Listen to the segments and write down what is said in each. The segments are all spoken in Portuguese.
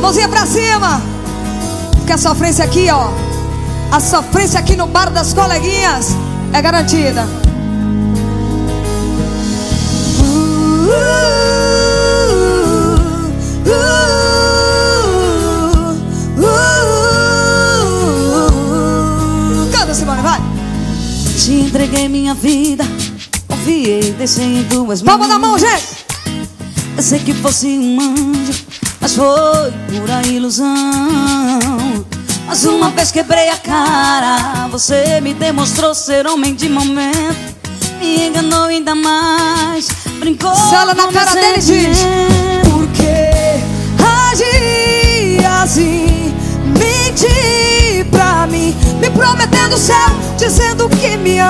Mãozinha pra cima. Porque a sofrência aqui, ó. A sofrência aqui no bar das coleguinhas é garantida. Canta, Simone, vai. Te entreguei minha vida, confiei, deixei em tuas mãos. Palma na mão, gente. Pensei que fosse um anjo, mas foi pura ilusão. Mas uma vez quebrei a cara, você me demonstrou ser homem de momento. Me enganou ainda mais, brincou Sela na com cara dele, diz. Por que agir assim? Mentir pra mim, me prometendo o céu, dizendo que me ama.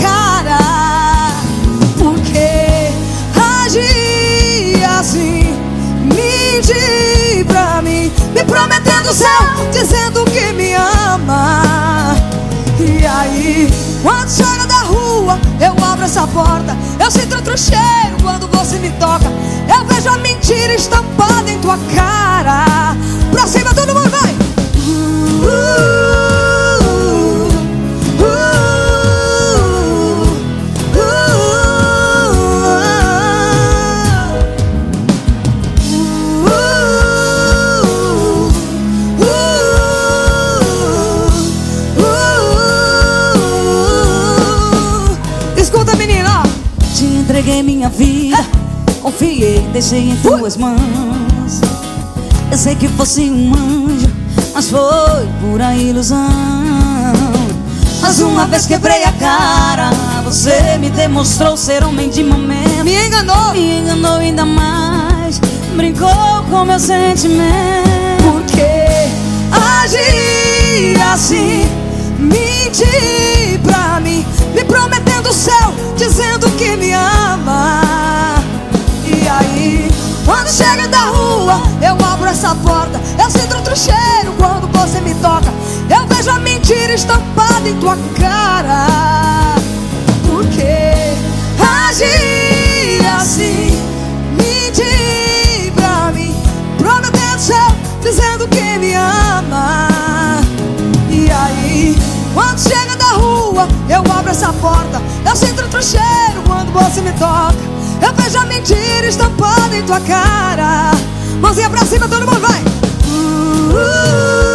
Cara. Por que agir assim? Mentir pra mim, me prometendo o céu, dizendo que me ama. E aí, quando chega da rua, eu abro essa porta. Eu sinto outro cheiro quando você me toca. Eu vejo a mentira estampada em tua cara. Pra cima, todo entreguei minha vida, confiei, deixei em tuas mãos. Pensei que fosse um anjo, mas foi pura ilusão. Mas uma vez quebrei a cara, você me demonstrou ser homem de momento. me enganou. Me enganou ainda mais, brincou com meu sentimento. Estampada em tua cara. Por que agir assim? Mentir pra mim, prometendo céu, dizendo que me ama. E aí, quando chega da rua, eu abro essa porta. Eu sinto outro cheiro quando você me toca. Eu vejo a mentira estampada em tua cara. Mãozinha pra cima, todo mundo vai. Uh, uh,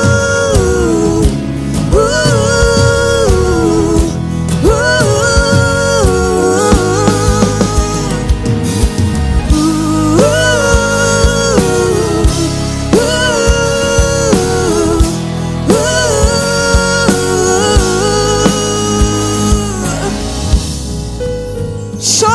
So